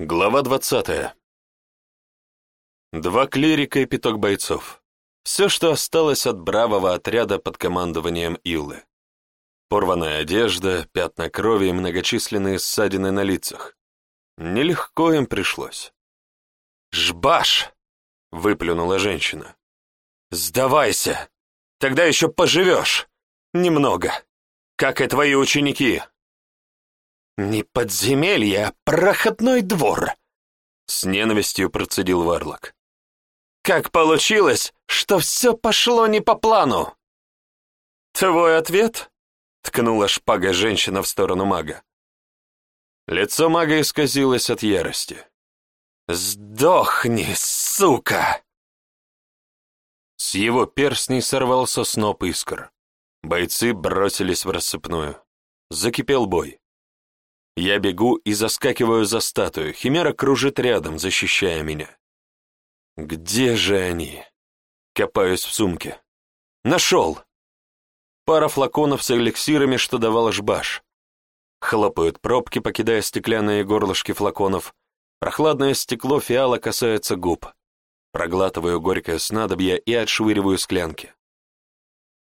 Глава двадцатая. Два клирика и пяток бойцов. Все, что осталось от бравого отряда под командованием Иллы. Порванная одежда, пятна крови и многочисленные ссадины на лицах. Нелегко им пришлось. «Жбаш!» — выплюнула женщина. «Сдавайся! Тогда еще поживешь! Немного! Как и твои ученики!» «Не подземелье, а проходной двор!» С ненавистью процедил Варлок. «Как получилось, что все пошло не по плану?» «Твой ответ?» — ткнула шпага женщина в сторону мага. Лицо мага исказилось от ярости. «Сдохни, сука!» С его перстней сорвался сноп искр. Бойцы бросились в рассыпную. Закипел бой. Я бегу и заскакиваю за статую, Химера кружит рядом, защищая меня. Где же они? Копаюсь в сумке. Нашел! Пара флаконов с эликсирами, что давал жбаш. Хлопают пробки, покидая стеклянные горлышки флаконов. Прохладное стекло фиала касается губ. Проглатываю горькое снадобье и отшвыриваю склянки.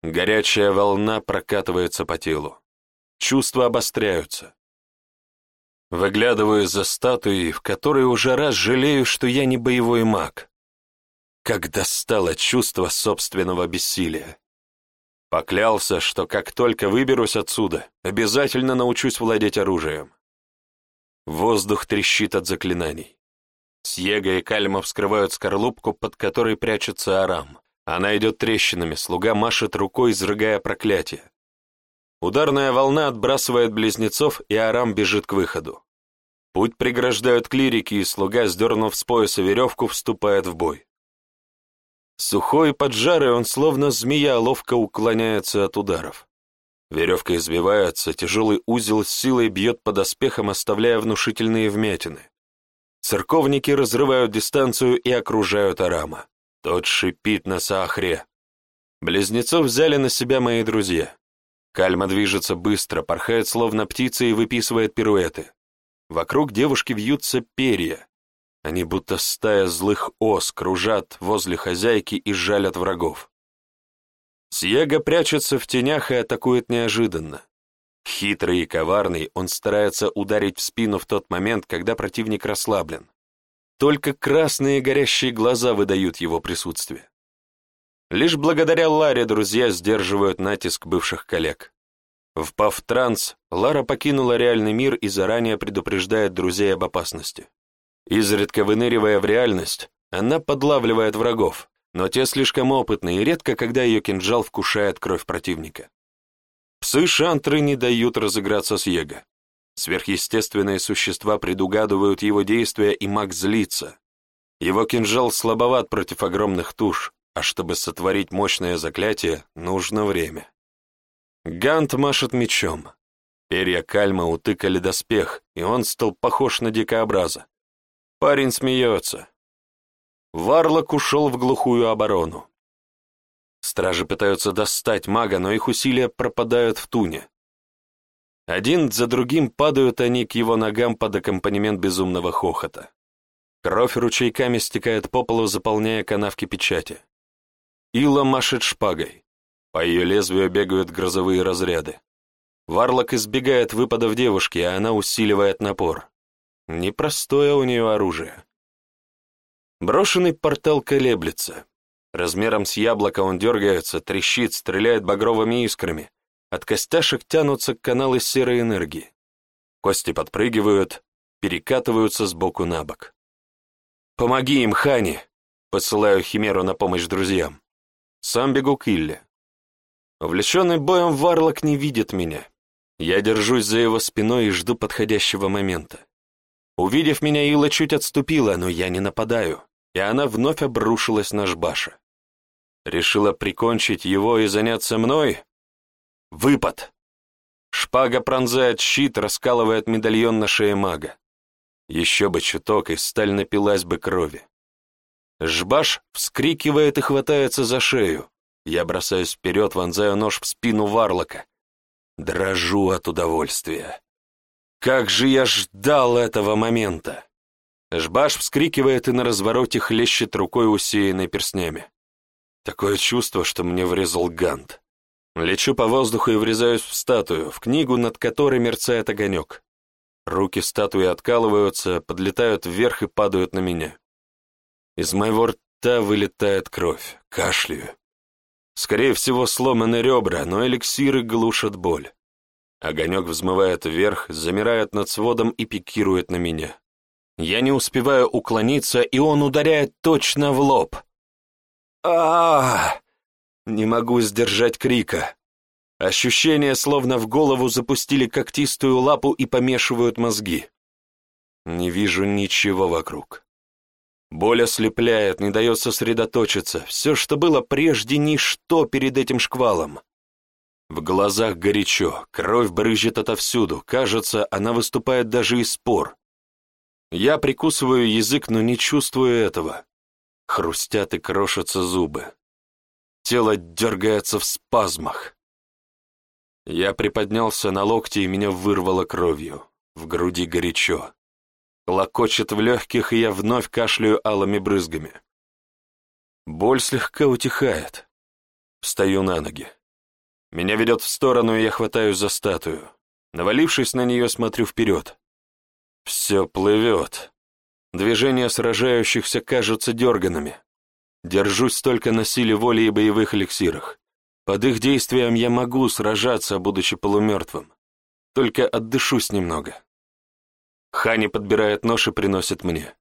Горячая волна прокатывается по телу. Чувства обостряются. Выглядываю за статуей, в которой уже раз жалею, что я не боевой маг. Как достало чувство собственного бессилия. Поклялся, что как только выберусь отсюда, обязательно научусь владеть оружием. Воздух трещит от заклинаний. Сьега и Кальма вскрывают скорлупку, под которой прячется Арам. Она идет трещинами, слуга машет рукой, изрыгая проклятие. Ударная волна отбрасывает близнецов, и Арам бежит к выходу. Путь преграждают клирики, и слуга, сдернув с пояса веревку, вступает в бой. Сухой поджарый он, словно змея, ловко уклоняется от ударов. Веревка избивается, тяжелый узел с силой бьет по доспехам, оставляя внушительные вмятины. Церковники разрывают дистанцию и окружают Арама. Тот шипит на Саахре. Близнецов взяли на себя мои друзья. Кальма движется быстро, порхает словно птица и выписывает пируэты. Вокруг девушки вьются перья. Они будто стая злых ос кружат возле хозяйки и жалят врагов. Сьего прячется в тенях и атакует неожиданно. Хитрый и коварный, он старается ударить в спину в тот момент, когда противник расслаблен. Только красные горящие глаза выдают его присутствие. Лишь благодаря Ларе друзья сдерживают натиск бывших коллег. Впав в транс, Лара покинула реальный мир и заранее предупреждает друзей об опасности. Изредка выныривая в реальность, она подлавливает врагов, но те слишком опытны и редко, когда ее кинжал вкушает кровь противника. Псы Шантры не дают разыграться с Его. Сверхъестественные существа предугадывают его действия, и маг злится. Его кинжал слабоват против огромных туш, а чтобы сотворить мощное заклятие, нужно время. Гант машет мечом. Перья кальма утыкали доспех, и он стал похож на дикообраза. Парень смеется. Варлок ушел в глухую оборону. Стражи пытаются достать мага, но их усилия пропадают в туне. Один за другим падают они к его ногам под аккомпанемент безумного хохота. Кровь ручейками стекает по полу, заполняя канавки печати. Ила машет шпагой. По ее лезвию бегают грозовые разряды. Варлок избегает выпадов девушки, а она усиливает напор. Непростое у нее оружие. Брошенный портал колеблется. Размером с яблоко он дергается, трещит, стреляет багровыми искрами. От костяшек тянутся каналы серой энергии. Кости подпрыгивают, перекатываются с боку на бок. «Помоги им, Хани!» Посылаю Химеру на помощь друзьям. Сам бегу к Илле. Увлеченный боем Варлок не видит меня. Я держусь за его спиной и жду подходящего момента. Увидев меня, Илла чуть отступила, но я не нападаю, и она вновь обрушилась на Жбаша. Решила прикончить его и заняться мной? Выпад! Шпага пронзает щит, раскалывает медальон на шее мага. Еще бы чуток, и сталь напилась бы крови. Жбаш вскрикивает и хватается за шею. Я бросаюсь вперед, вонзаю нож в спину Варлока. Дрожу от удовольствия. Как же я ждал этого момента! Жбаш вскрикивает и на развороте хлещет рукой, усеянной перстнями. Такое чувство, что мне врезал гант. Лечу по воздуху и врезаюсь в статую, в книгу, над которой мерцает огонек. Руки статуи откалываются, подлетают вверх и падают на меня. Из моего рта вылетает кровь, кашляю. Скорее всего, сломаны ребра, но эликсиры глушат боль. Огонек взмывает вверх, замирает над сводом и пикирует на меня. Я не успеваю уклониться, и он ударяет точно в лоб. а, Не могу сдержать крика. Ощущение, словно в голову запустили когтистую лапу и помешивают мозги. Не вижу ничего вокруг. Боль ослепляет, не дает сосредоточиться. Все, что было прежде, ничто перед этим шквалом. В глазах горячо, кровь брызжет отовсюду, кажется, она выступает даже из спор. Я прикусываю язык, но не чувствую этого. Хрустят и крошатся зубы. Тело дергается в спазмах. Я приподнялся на локти, и меня вырвало кровью. В груди горячо. Локочет в легких, и я вновь кашляю алыми брызгами. Боль слегка утихает. Встаю на ноги. Меня ведет в сторону, и я хватаюсь за статую. Навалившись на нее, смотрю вперед. Все плывет. Движения сражающихся кажутся дерганными. Держусь только на силе воли и боевых эликсирах. Под их действием я могу сражаться, будучи полумертвым. Только отдышусь немного. Хани подбирает нож и приносит мне.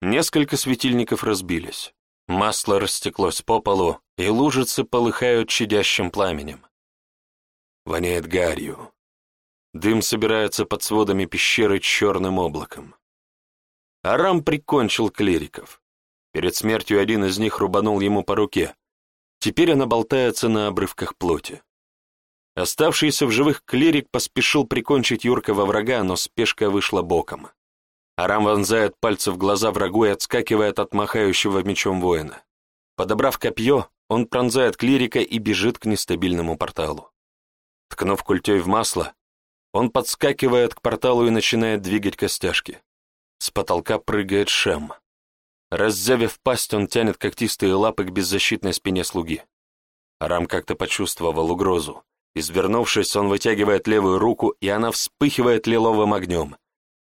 Несколько светильников разбились. Масло растеклось по полу, и лужицы полыхают чадящим пламенем. Воняет гарью. Дым собирается под сводами пещеры черным облаком. Арам прикончил клириков. Перед смертью один из них рубанул ему по руке. Теперь она болтается на обрывках плоти. Оставшийся в живых клирик поспешил прикончить юркого врага, но спешка вышла боком. Арам вонзает пальцы в глаза врагу и отскакивает от махающего мечом воина. Подобрав копье, он пронзает клирика и бежит к нестабильному порталу. Ткнув культей в масло, он подскакивает к порталу и начинает двигать костяшки. С потолка прыгает Шем. Раззявив пасть, он тянет когтистые лапы к беззащитной спине слуги. Арам как-то почувствовал угрозу. Извернувшись, он вытягивает левую руку, и она вспыхивает лиловым огнем.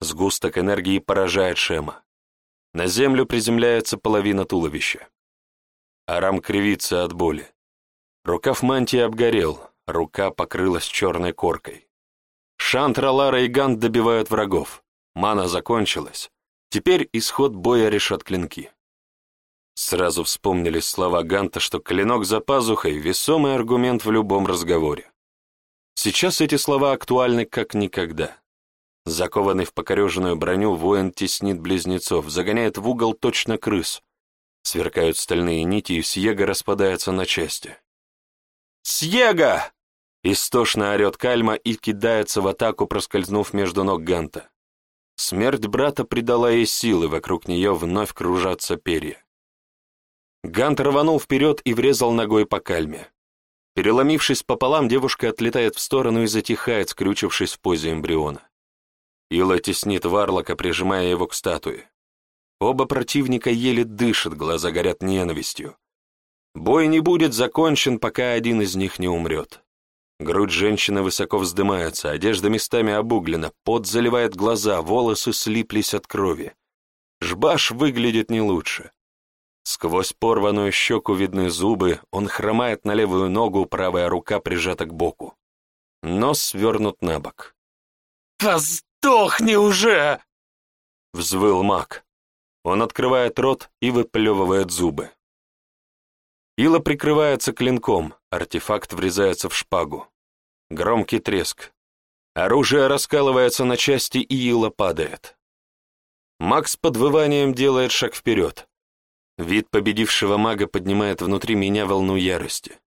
Сгусток энергии поражает Шема. На землю приземляется половина туловища. Арам кривится от боли. Рукав мантии обгорел, рука покрылась черной коркой. Шантра, Лара и Гант добивают врагов. Мана закончилась. Теперь исход боя решат клинки. Сразу вспомнились слова Ганта, что клинок за пазухой — весомый аргумент в любом разговоре. Сейчас эти слова актуальны как никогда. Закованный в покореженную броню, воин теснит близнецов, загоняет в угол точно крыс. Сверкают стальные нити, и Сьега распадается на части. «Сьега!» Истошно орет Кальма и кидается в атаку, проскользнув между ног Ганта. Смерть брата придала ей силы, вокруг нее вновь кружатся перья. Гант рванул вперед и врезал ногой по кальме. Переломившись пополам, девушка отлетает в сторону и затихает, скрючившись в позе эмбриона. Ила теснит Варлока, прижимая его к статуе. Оба противника еле дышат, глаза горят ненавистью. Бой не будет закончен, пока один из них не умрет. Грудь женщины высоко вздымается, одежда местами обуглена, пот заливает глаза, волосы слиплись от крови. Жбаш выглядит не лучше. Сквозь порванную щеку видны зубы, он хромает на левую ногу, правая рука прижата к боку. Нос свернут на бок. «Да сдохни уже!» — взвыл маг. Он открывает рот и выплевывает зубы. Ила прикрывается клинком, артефакт врезается в шпагу. Громкий треск. Оружие раскалывается на части, и Ила падает. Макс под выванием делает шаг вперед. Вид победившего мага поднимает внутри меня волну ярости.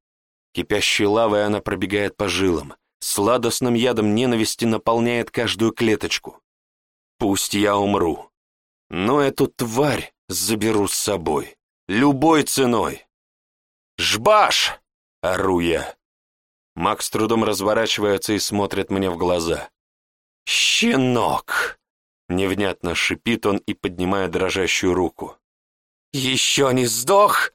Кипящей лавой она пробегает по жилам, сладостным ядом ненависти наполняет каждую клеточку. Пусть я умру, но эту тварь заберу с собой, любой ценой. «Жбаш!» — ору я. Макс трудом разворачивается и смотрит мне в глаза. «Щенок!» Невнятно шипит он и поднимает дрожащую руку. «Еще не сдох?»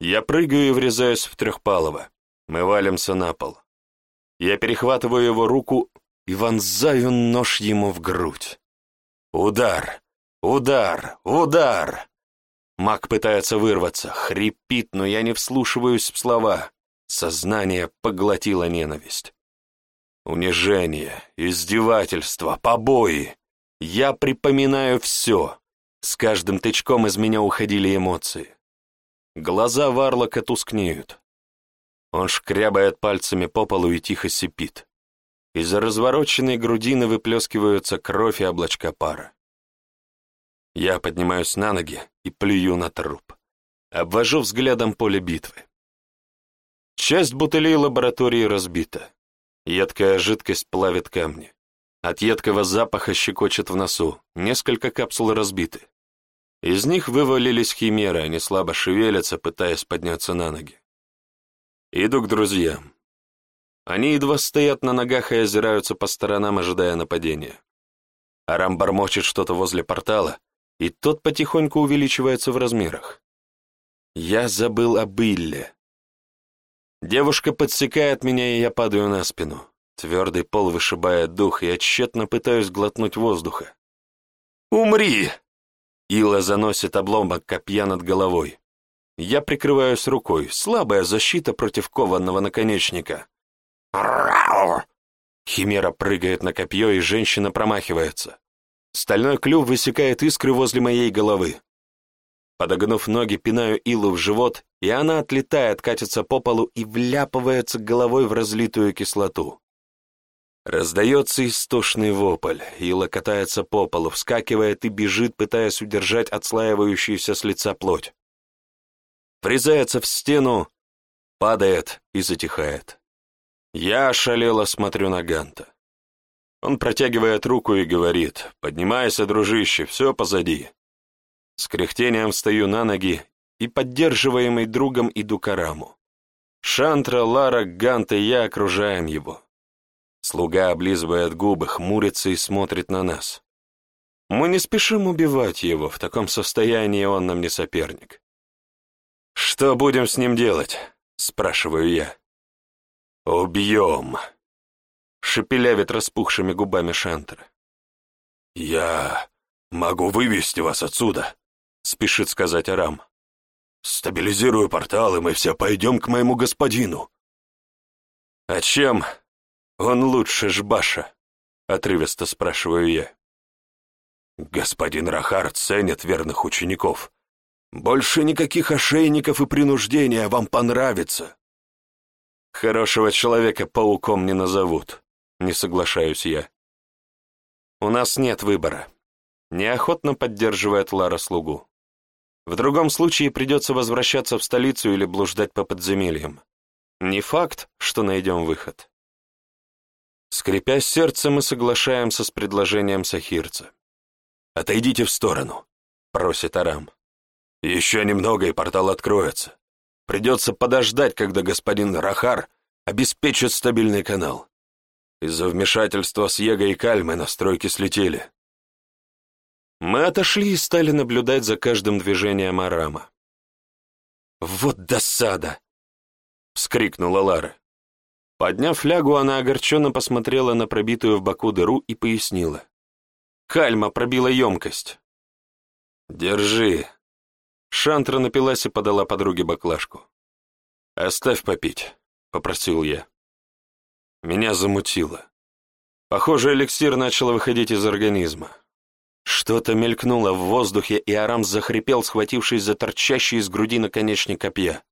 Я прыгаю и врезаюсь в Трехпалова. Мы валимся на пол. Я перехватываю его руку и вонзаю нож ему в грудь. Удар! Удар! Удар! Маг пытается вырваться, хрипит, но я не вслушиваюсь в слова. Сознание поглотило ненависть. Унижение, издевательство, побои. Я припоминаю все. С каждым тычком из меня уходили эмоции. Глаза Варлока тускнеют. Он шкрябает пальцами по полу и тихо сипит. Из-за развороченной грудины выплескиваются кровь и облачка пара. Я поднимаюсь на ноги и плюю на труп. Обвожу взглядом поле битвы. Часть бутылей лаборатории разбита. Едкая жидкость плавит камни. От едкого запаха щекочет в носу, несколько капсул разбиты. Из них вывалились химеры, они слабо шевелятся, пытаясь подняться на ноги. Иду к друзьям. Они едва стоят на ногах и озираются по сторонам, ожидая нападения. Арам бормочет что-то возле портала, и тот потихоньку увеличивается в размерах. Я забыл об Илле. Девушка подсекает меня, и я падаю на спину. Твердый пол вышибает дух, и я тщетно пытаюсь глотнуть воздуха. «Умри!» Ила заносит обломок копья над головой. Я прикрываюсь рукой, слабая защита против кованного наконечника. Химера прыгает на копье, и женщина промахивается. Стальной клюв высекает искры возле моей головы. Подогнув ноги, пинаю Илу в живот, и она отлетает, катится по полу и вляпывается головой в разлитую кислоту. Раздается истошный вопль, Ила катается по полу, вскакивает и бежит, пытаясь удержать отслаивающуюся с лица плоть. Врезается в стену, падает и затихает. Я ошалело смотрю на Ганта. Он протягивает руку и говорит, «Поднимайся, дружище, все позади». С кряхтением встаю на ноги и, поддерживаемый другом, иду к Араму. Шантра, Лара, Гант и я окружаем его. Слуга облизывает губы, хмурится и смотрит на нас. Мы не спешим убивать его, в таком состоянии он нам не соперник. «Что будем с ним делать?» — спрашиваю я. «Убьем», шепелявит распухшими губами Шантера. «Я могу вывести вас отсюда», — спешит сказать Арам. «Стабилизирую портал, и мы все пойдем к моему господину». «А чем он лучше Жбаша?» — отрывисто спрашиваю я. «Господин Рахар ценит верных учеников. Больше никаких ошейников и принуждения вам понравится». «Хорошего человека пауком не назовут», не соглашаюсь я. У нас нет выбора. Неохотно поддерживает Лара слугу. В другом случае придется возвращаться в столицу или блуждать по подземельям. Не факт, что найдем выход. Скрипя сердце, мы соглашаемся с предложением сахирца. «Отойдите в сторону», — просит Арам. «Еще немного, и портал откроется. Придется подождать, когда господин Рахар обеспечит стабильный канал. Из-за вмешательства с Его и Кальмы настройки слетели. Мы отошли и стали наблюдать за каждым движением Арама. «Вот досада!» — вскрикнула Лара. Подняв флягу, она огорченно посмотрела на пробитую в боку дыру и пояснила. «Кальма пробила емкость». «Держи». Шантра напилась и подала подруге баклажку. «Оставь попить», — попросил я. Меня замутило. Похоже, эликсир начал выходить из организма. Что-то мелькнуло в воздухе, и Арам захрипел, схватившись за торчащий из груди наконечник копья.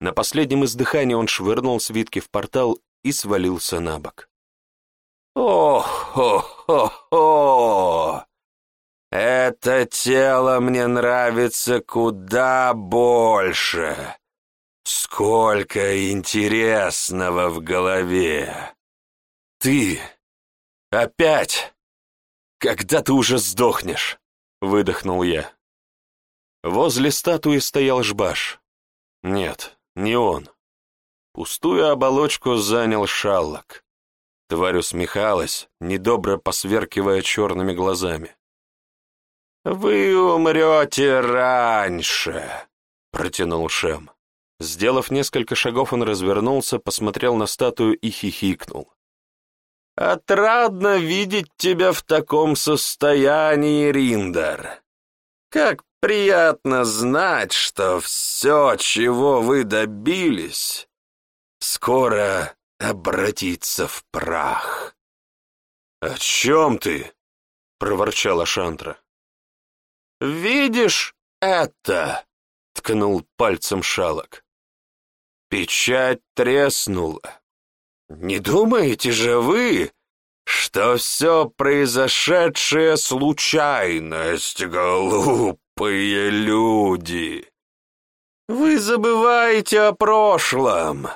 На последнем издыхании он швырнул свитки в портал и свалился на бок. «Ох-хо-хо-хо! Это тело мне нравится куда больше!» Сколько интересного в голове! Ты! Опять! Когда ты уже сдохнешь? Выдохнул я. Возле статуи стоял Жбаш. Нет, не он. Пустую оболочку занял Шаллок. Тварь усмехалась, недобро посверкивая черными глазами. «Вы умрете раньше», — протянул Шем. Сделав несколько шагов, он развернулся, посмотрел на статую и хихикнул. «Отрадно видеть тебя в таком состоянии, Риндер. Как приятно знать, что все, чего вы добились, скоро обратится в прах». «О чем ты?» — проворчала Шантра. «Видишь это?» — ткнул пальцем шалок. Печать треснула. Не думаете же вы, что все произошедшее случайность, глупые люди? Вы забываете о прошлом.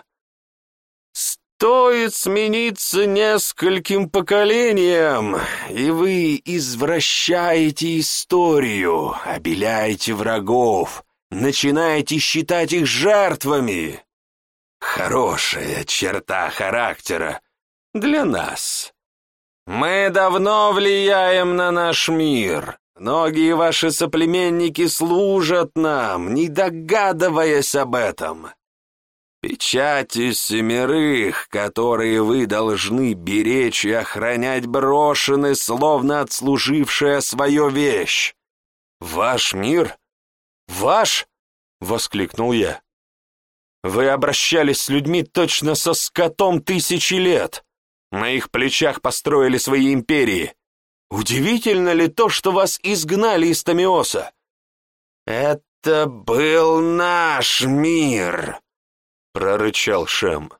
Стоит смениться нескольким поколениям, и вы извращаете историю, обеляете врагов, начинаете считать их жертвами. Хорошая черта характера для нас. Мы давно влияем на наш мир. Многие ваши соплеменники служат нам, не догадываясь об этом. Печати семерых, которые вы должны беречь и охранять, брошены, словно отслужившая свою вещь. Ваш мир? Ваш? — воскликнул я. Вы обращались с людьми точно со скотом тысячи лет. На их плечах построили свои империи. Удивительно ли то, что вас изгнали из Томиоса? Это был наш мир, прорычал Шем.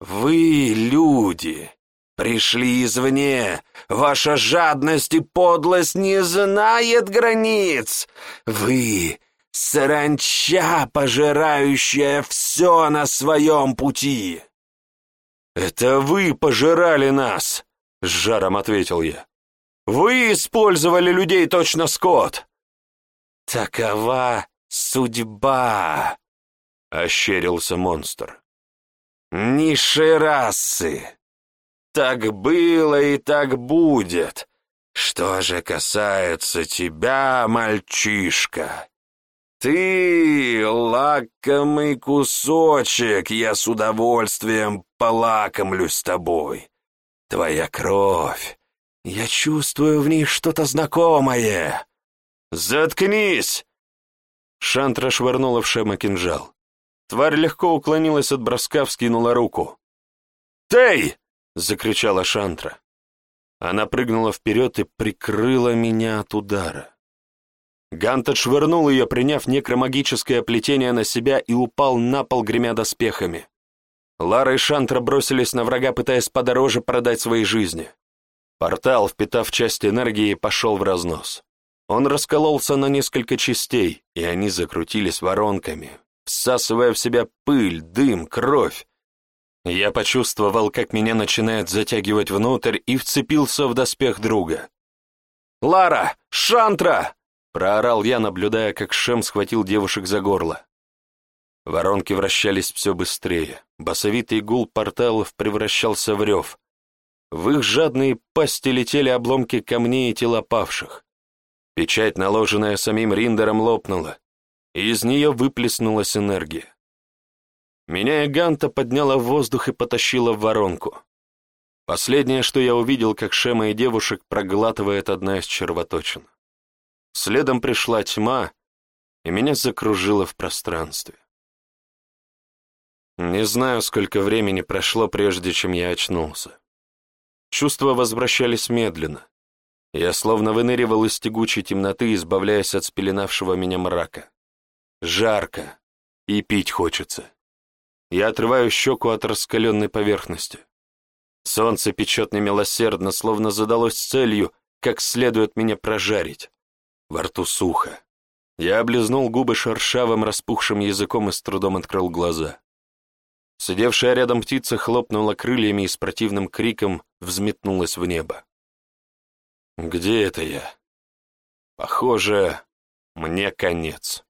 Вы, люди, пришли извне. Ваша жадность и подлость не знает границ. Вы Саранча, пожирающая все на своем пути!» «Это вы пожирали нас!» — с жаром ответил я. «Вы использовали людей точно скот!» «Такова судьба!» — ощерился монстр. «Низшей расы! Так было и так будет! Что же касается тебя, мальчишка, «Ты, лакомый кусочек, я с удовольствием полакомлюсь тобой. Твоя кровь, я чувствую в ней что-то знакомое. Заткнись!» Шантра швырнула в Шема кинжал. Тварь легко уклонилась от броска, вскинула руку. «Тей!» — закричала Шантра. Она прыгнула вперед и прикрыла меня от удара. Гант отшвырнул ее, приняв некромагическое плетение на себя и упал на пол, гремя доспехами. Лара и Шантра бросились на врага, пытаясь подороже продать свои жизни. Портал, впитав часть энергии, пошел в разнос. Он раскололся на несколько частей, и они закрутились воронками, всасывая в себя пыль, дым, кровь. Я почувствовал, как меня начинает затягивать внутрь, и вцепился в доспех друга. «Лара! Шантра!» Проорал я, наблюдая, как Шем схватил девушек за горло. Воронки вращались все быстрее. Басовитый гул порталов превращался в рев. В их жадные пасти летели обломки камней и тела павших. Печать, наложенная самим Риндером, лопнула, и из нее выплеснулась энергия. Меня и Ганта подняла в воздух и потащила в воронку. Последнее, что я увидел, как Шема и девушек проглатывает одна из червоточин. Следом пришла тьма, и меня закружило в пространстве. Не знаю, сколько времени прошло, прежде чем я очнулся. Чувства возвращались медленно. Я словно выныривал из тягучей темноты, избавляясь от спеленавшего меня мрака. Жарко, и пить хочется. Я отрываю щеку от раскаленной поверхности. Солнце печет немилосердно, словно задалось целью, как следует меня прожарить. Во рту сухо. Я облизнул губы шершавым распухшим языком и с трудом открыл глаза. Сидевшая рядом птица хлопнула крыльями и с противным криком взметнулась в небо. «Где это я?» «Похоже, мне конец».